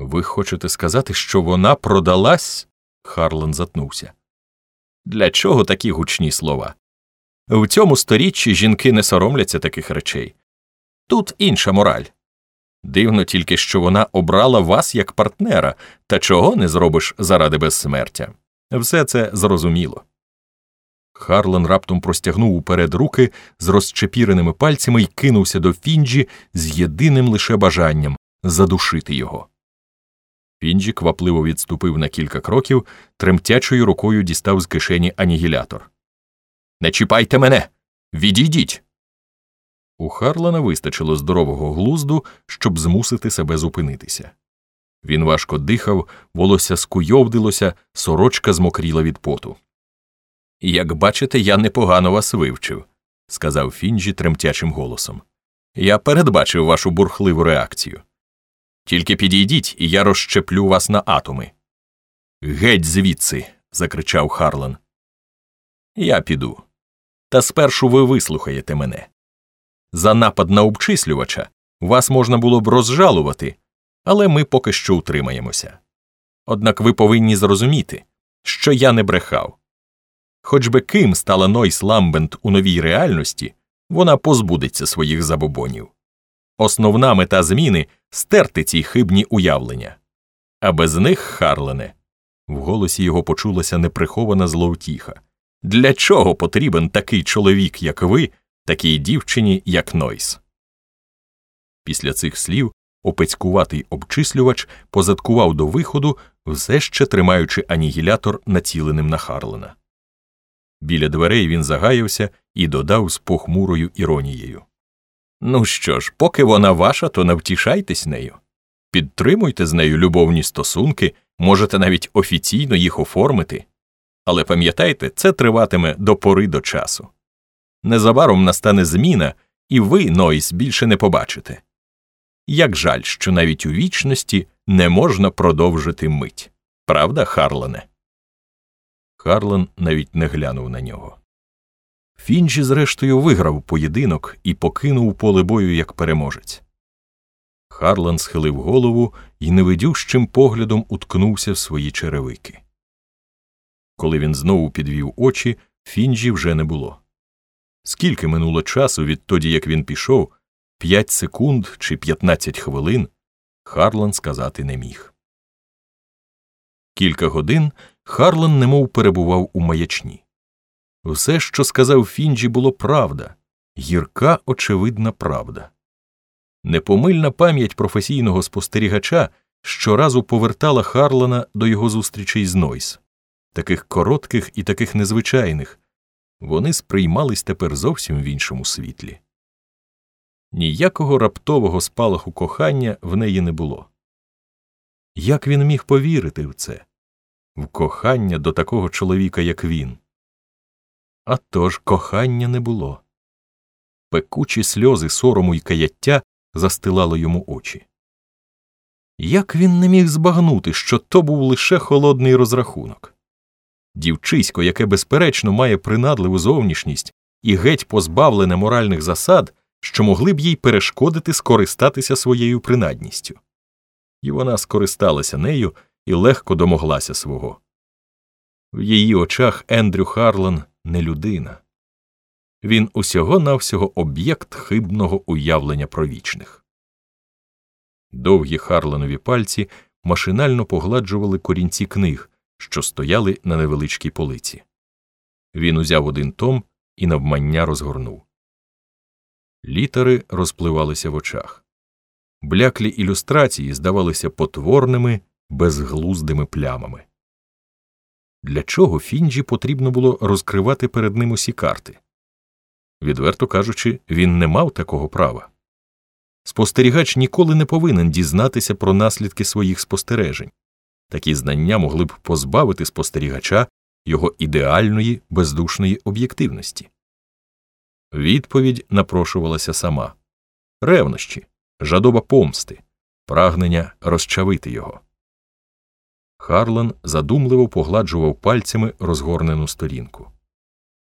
Ви хочете сказати, що вона продалась? Харлан затнувся. Для чого такі гучні слова? В цьому сторіччі жінки не соромляться таких речей. Тут інша мораль. Дивно тільки, що вона обрала вас як партнера, та чого не зробиш заради безсмертя. Все це зрозуміло. Харлан раптом простягнув уперед руки з розчепіреними пальцями і кинувся до Фінджі з єдиним лише бажанням задушити його. Фінджі квапливо відступив на кілька кроків, тремтячою рукою дістав з кишені анігілятор. Не чіпайте мене. Відійдіть. У Харлана вистачило здорового глузду, щоб змусити себе зупинитися. Він важко дихав, волосся скуйовдилося, сорочка змокріла від поту. Як бачите, я непогано вас вивчив, сказав Фінджі тремтячим голосом. Я передбачив вашу бурхливу реакцію. Тільки підійдіть, і я розщеплю вас на атоми. Геть звідси. закричав Харлан. Я піду. Та спершу ви вислухаєте мене. За напад на обчислювача вас можна було б розжалувати, але ми поки що утримаємося. Однак ви повинні зрозуміти, що я не брехав. Хоч би ким стала Нойс Ламбент у новій реальності, вона позбудеться своїх забобонів. Основна мета зміни стерти ці хибні уявлення. А без них, Харлене, в голосі його почулася неприхована зловтіха. Для чого потрібен такий чоловік, як ви, такій дівчині, як Нойс? Після цих слів опецькуватий обчислювач позадкував до виходу, все ще тримаючи анігілятор націленим на Харлена. Біля дверей він загаявся і додав з похмурою іронією Ну що ж, поки вона ваша, то навтішайтесь нею. Підтримуйте з нею любовні стосунки, можете навіть офіційно їх оформити. Але пам'ятайте, це триватиме до пори до часу. Незабаром настане зміна, і ви, Нойс, більше не побачите. Як жаль, що навіть у вічності не можна продовжити мить. Правда, Харлене? Харлан навіть не глянув на нього. Фінджі, зрештою, виграв поєдинок і покинув поле бою як переможець. Харлан схилив голову і невидющим поглядом уткнувся в свої черевики. Коли він знову підвів очі, Фінджі вже не було. Скільки минуло часу відтоді, як він пішов, п'ять секунд чи п'ятнадцять хвилин, Харлан сказати не міг. Кілька годин Харлан немов перебував у маячні. Все, що сказав Фінджі, було правда, гірка, очевидна правда. Непомильна пам'ять професійного спостерігача щоразу повертала Харлана до його зустрічей з Нойс, таких коротких і таких незвичайних, вони сприймались тепер зовсім в іншому світлі. Ніякого раптового спалаху кохання в неї не було. Як він міг повірити в це, в кохання до такого чоловіка, як він? А тож кохання не було. Пекучі сльози сорому й каяття застилали йому очі. Як він не міг збагнути, що то був лише холодний розрахунок? Дівчисько, яке безперечно має принадливу зовнішність і геть позбавлене моральних засад, що могли б їй перешкодити скористатися своєю принадністю. І вона скористалася нею і легко домоглася свого. В її очах Ендрю Харлан не людина. Він усього навсього об'єкт хибного уявлення про вічних. Довгі Харленові пальці машинально погладжували корінці книг, що стояли на невеличкій полиці. Він узяв один том і навмання розгорнув. Літери розпливалися в очах. Бляклі ілюстрації здавалися потворними, безглуздими плямами. Для чого Фінджі потрібно було розкривати перед ним усі карти? Відверто кажучи, він не мав такого права. Спостерігач ніколи не повинен дізнатися про наслідки своїх спостережень. Такі знання могли б позбавити спостерігача його ідеальної бездушної об'єктивності. Відповідь напрошувалася сама ревнощі, жадоба помсти, прагнення розчавити його. Харлан задумливо погладжував пальцями розгорнену сторінку.